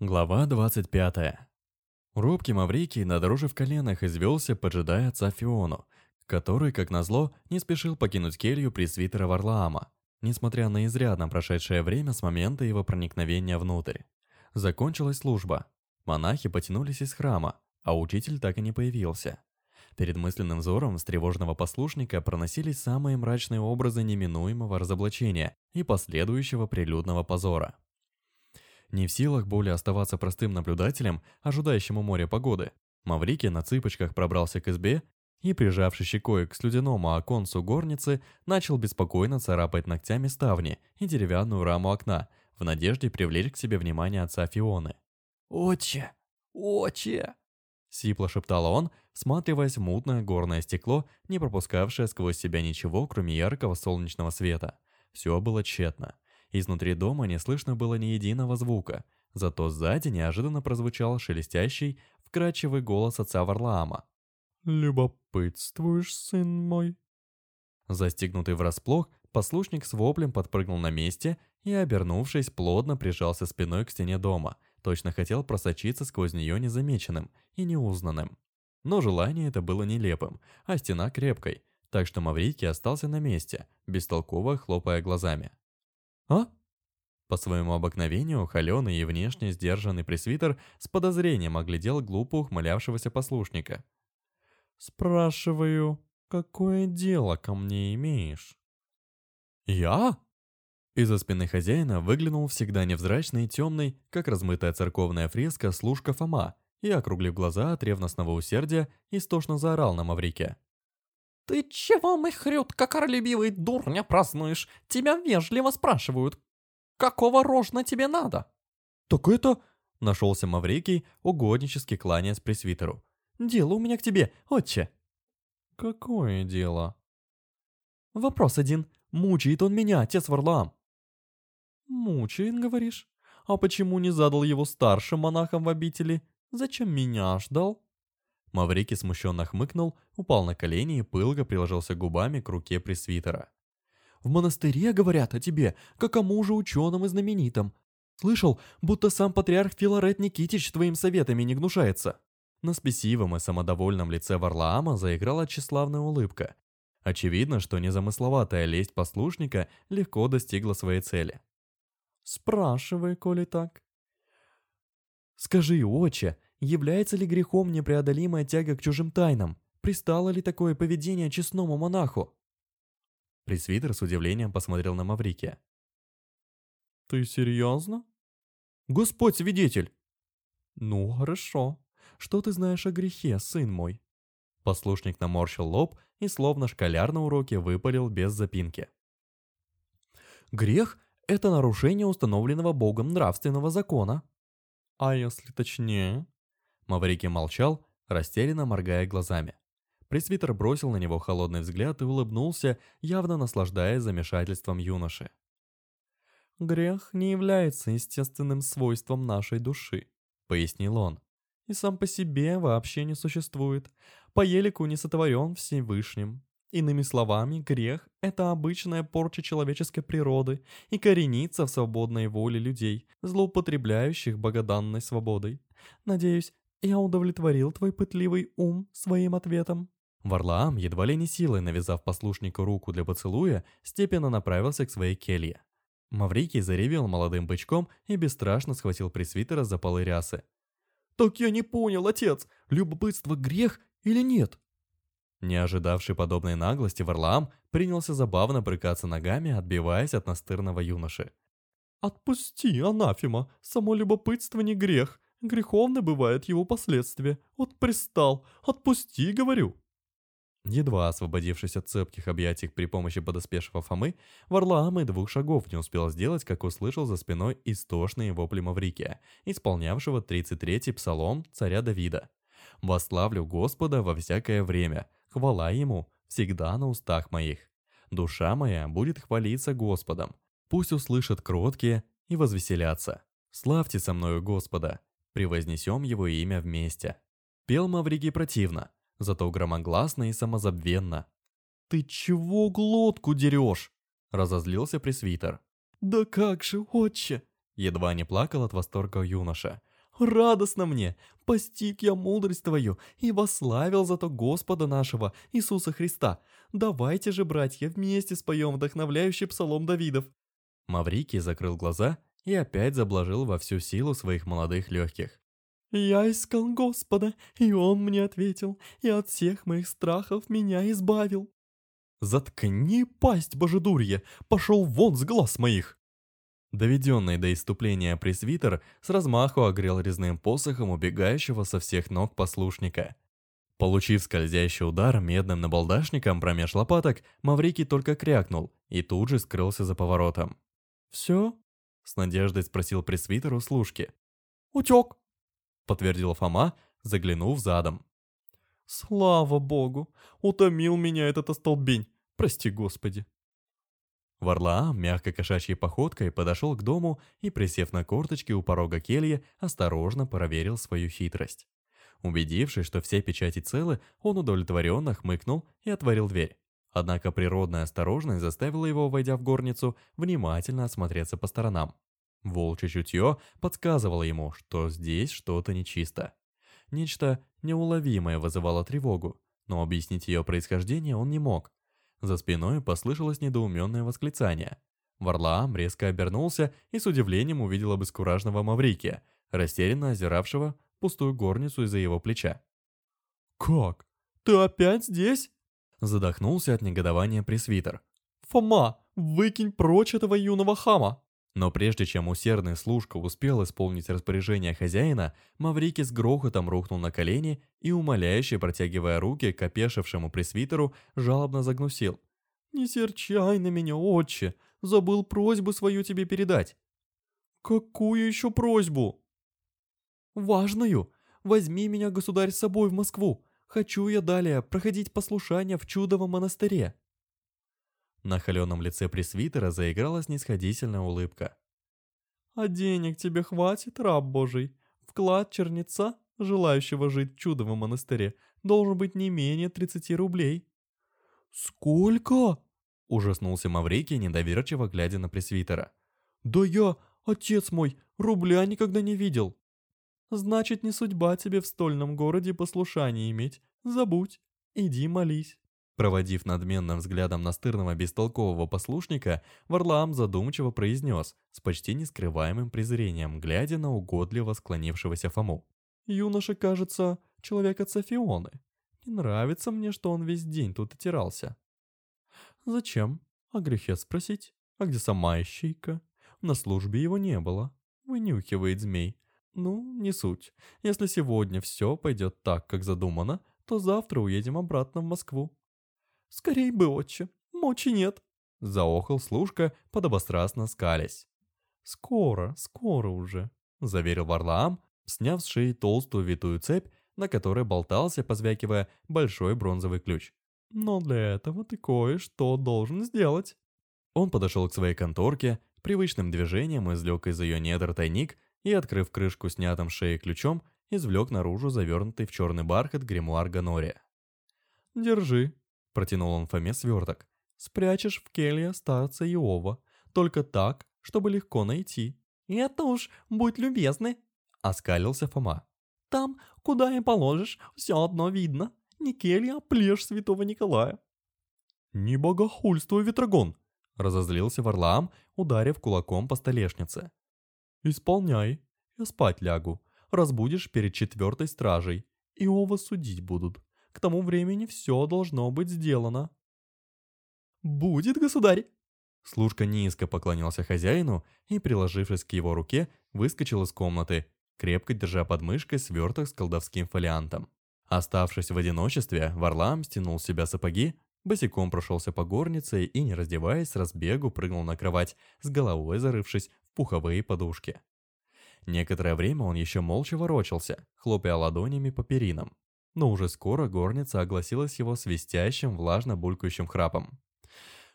Глава 25. Робкий Маврикий, надружив коленах, извелся, поджидая отца Фиону, который, как назло, не спешил покинуть келью пресвитера Варлаама, несмотря на изрядно прошедшее время с момента его проникновения внутрь. Закончилась служба. Монахи потянулись из храма, а учитель так и не появился. Перед мысленным взором встревоженного послушника проносились самые мрачные образы неминуемого разоблачения и последующего прилюдного позора. Не в силах более оставаться простым наблюдателем, ожидающим у моря погоды, Маврикий на цыпочках пробрался к избе и, прижавшись щекой к слюдяному оконцу горницы, начал беспокойно царапать ногтями ставни и деревянную раму окна, в надежде привлечь к себе внимание отца Фионы. «Отче! Отче!» Сипло шептал он, всматриваясь в мутное горное стекло, не пропускавшее сквозь себя ничего, кроме яркого солнечного света. Все было тщетно. Изнутри дома не слышно было ни единого звука, зато сзади неожиданно прозвучал шелестящий, вкрадчивый голос отца Варлаама. «Любопытствуешь, сын мой?» Застигнутый врасплох, послушник с воплем подпрыгнул на месте и, обернувшись, плотно прижался спиной к стене дома, точно хотел просочиться сквозь нее незамеченным и неузнанным. Но желание это было нелепым, а стена крепкой, так что Маврикий остался на месте, бестолково хлопая глазами. «А?» По своему обыкновению, холеный и внешне сдержанный пресвитер с подозрением оглядел глупо ухмылявшегося послушника. «Спрашиваю, какое дело ко мне имеешь?» «Я?» Из-за спины хозяина выглянул всегда невзрачный и темный, как размытая церковная фреска, служка Фома, и, округлив глаза от ревностного усердия, истошно заорал на Маврике. «Ты чего, мыхрют, как орлюбивый дурня празднуешь? Тебя вежливо спрашивают. Какого рожна тебе надо?» «Так это...» — нашелся Маврикий, угоднически кланяясь пресвитеру. «Дело у меня к тебе, отче». «Какое дело?» «Вопрос один. Мучает он меня, отец Варлаам». «Мучает, говоришь? А почему не задал его старшим монахам в обители? Зачем меня ждал?» Маврикий смущенно хмыкнул, упал на колени и пылко приложился губами к руке пресвитера. «В монастыре говорят о тебе, как о муже ученым и знаменитом. Слышал, будто сам патриарх Филарет Никитич твоим советами не гнушается». На спесивом и самодовольном лице Варлаама заиграла тщеславная улыбка. Очевидно, что незамысловатая лесть послушника легко достигла своей цели. «Спрашивай, коли так». «Скажи, отче, Является ли грехом непреодолимая тяга к чужим тайнам? Пристало ли такое поведение честному монаху? Пресвитер с удивлением посмотрел на Маврикия. «Ты серьезно?» «Господь свидетель!» «Ну, хорошо. Что ты знаешь о грехе, сын мой?» Послушник наморщил лоб и словно школяр на уроке выпалил без запинки. «Грех — это нарушение установленного Богом нравственного закона». «А если точнее?» Маврикий молчал, растерянно моргая глазами. Пресвитер бросил на него холодный взгляд и улыбнулся, явно наслаждаясь замешательством юноши. «Грех не является естественным свойством нашей души», — пояснил он. «И сам по себе вообще не существует. По елику не сотворен Всевышним. Иными словами, грех — это обычная порча человеческой природы и коренится в свободной воле людей, злоупотребляющих богоданной свободой. Надеюсь, «Я удовлетворил твой пытливый ум своим ответом». Варлаам, едва ли не силой навязав послушнику руку для поцелуя, степенно направился к своей келье. Маврикий заревел молодым бычком и бесстрашно схватил пресвитера за полы рясы. «Так я не понял, отец, любопытство грех или нет?» Не ожидавший подобной наглости Варлаам принялся забавно брыкаться ногами, отбиваясь от настырного юноши. «Отпусти, анафема, само любопытство не грех. Греховны бывают его последствия. Вот пристал. Отпусти, говорю. Едва освободившись от цепких объятий при помощи подоспевшего Фомы, Варлаам и двух шагов не успел сделать, как услышал за спиной истошные вопли Маврикия, исполнявшего 33-й псалом царя Давида. «Вославлю Господа во всякое время, хвала Ему всегда на устах моих. Душа моя будет хвалиться Господом, пусть услышат кроткие и возвеселятся. Славьте со мною Господа, превознесем его имя вместе. Пел Маврикий противно, зато громогласно и самозабвенно. «Ты чего глотку дерешь?» – разозлился пресвитер. «Да как же, отче!» Едва не плакал от восторга юноша. «Радостно мне! Постиг я мудрость твою и вославил зато Господа нашего, Иисуса Христа. Давайте же, братья, вместе споем вдохновляющий псалом Давидов». Маврикий закрыл глаза и опять заблажил во всю силу своих молодых легких. «Я искал Господа, и Он мне ответил, и от всех моих страхов меня избавил». «Заткни пасть, божедурье! Пошел вон с глаз моих!» Доведенный до иступления пресвитер с размаху огрел резным посохом убегающего со всех ног послушника. Получив скользящий удар медным набалдашником промеж лопаток, Маврикий только крякнул и тут же скрылся за поворотом. «Все?» — с надеждой спросил пресвитер у служки. «Утек!» — подтвердил Фома, заглянув задом. «Слава богу! Утомил меня этот остолбень! Прости, Господи!» Варлаам мягко кошачьей походкой подошел к дому и, присев на корточки у порога кельи, осторожно проверил свою хитрость. Убедившись, что все печати целы, он удовлетворенно хмыкнул и отворил дверь. Однако природная осторожность заставила его, войдя в горницу, внимательно осмотреться по сторонам. Волчье чутье подсказывало ему, что здесь что-то нечисто. Нечто неуловимое вызывало тревогу, но объяснить ее происхождение он не мог. За спиной послышалось недоуменное восклицание. Варлаам резко обернулся и с удивлением увидел обескураженного Маврикия, растерянно озиравшего пустую горницу из-за его плеча. «Как? Ты опять здесь?» Задохнулся от негодования пресвитер. «Фома, выкинь прочь этого юного хама!» Но прежде чем усердный служка успел исполнить распоряжение хозяина, Маврики с грохотом рухнул на колени и, умоляюще протягивая руки к опешившему пресвитеру, жалобно загнусил. «Не серчай на меня, отче! Забыл просьбу свою тебе передать!» «Какую еще просьбу?» «Важную! Возьми меня, государь, с собой в Москву! Хочу я далее проходить послушание в чудовом монастыре!» На холеном лице пресвитера заиграла снисходительная улыбка. «А денег тебе хватит, раб божий? Вклад черница, желающего жить в чудовом монастыре, должен быть не менее 30 рублей». «Сколько?» – ужаснулся Маврикий, недоверчиво глядя на пресвитера. «Да я, отец мой, рубля никогда не видел». «Значит, не судьба тебе в стольном городе послушание иметь. Забудь, иди молись». Проводив надменным взглядом настырного бестолкового послушника, Варлаам задумчиво произнес, с почти нескрываемым презрением, глядя на угодливо склонившегося Фому. «Юноша, кажется, человек от Софионы. Не нравится мне, что он весь день тут отирался». «Зачем? О грехе спросить. А где сама ищейка? На службе его не было. Вынюхивает змей. Ну, не суть. Если сегодня все пойдет так, как задумано, то завтра уедем обратно в Москву. «Скорей бы, отче, мочи нет!» Заохал служка, подобострастно скалясь. «Скоро, скоро уже», — заверил Варлаам, сняв с шеи толстую витую цепь, на которой болтался, позвякивая, большой бронзовый ключ. «Но для этого ты кое-что должен сделать». Он подошел к своей конторке, привычным движением извлек из ее недр тайник и, открыв крышку снятым шеи ключом, извлек наружу завернутый в черный бархат гримуар Ганория. «Держи», Протянул он Фоме сверток. «Спрячешь в келье старца Иова. Только так, чтобы легко найти». «Это уж, будь любезны!» Оскалился Фома. «Там, куда и положишь, все одно видно. Не келья, а плешь святого Николая». «Не богохульствуй, Ветрогон!» Разозлился Варлаам, ударив кулаком по столешнице. «Исполняй. Я спать лягу. Разбудишь перед четвертой стражей. Иова судить будут. К тому времени все должно быть сделано». «Будет, государь!» Служка низко поклонился хозяину и, приложившись к его руке, выскочил из комнаты, крепко держа под мышкой сверток с колдовским фолиантом. Оставшись в одиночестве, Варлам стянул с себя сапоги, босиком прошелся по горнице и, не раздеваясь, с разбегу прыгнул на кровать, с головой зарывшись пуховые подушки. Некоторое время он еще молча ворочался, хлопая ладонями по перинам но уже скоро горница огласилась его свистящим, влажно-булькающим храпом.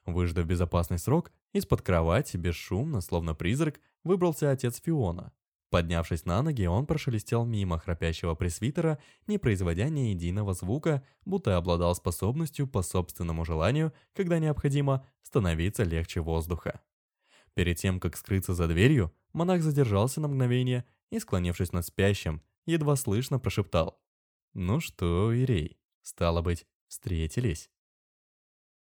Выждав безопасный срок, из-под кровати, бесшумно, словно призрак, выбрался отец Фиона. Поднявшись на ноги, он прошелестел мимо храпящего пресвитера, не производя ни единого звука, будто обладал способностью по собственному желанию, когда необходимо, становиться легче воздуха. Перед тем, как скрыться за дверью, монах задержался на мгновение и, склонившись над спящим, едва слышно прошептал. «Ну что, Ирей, стало быть, встретились?»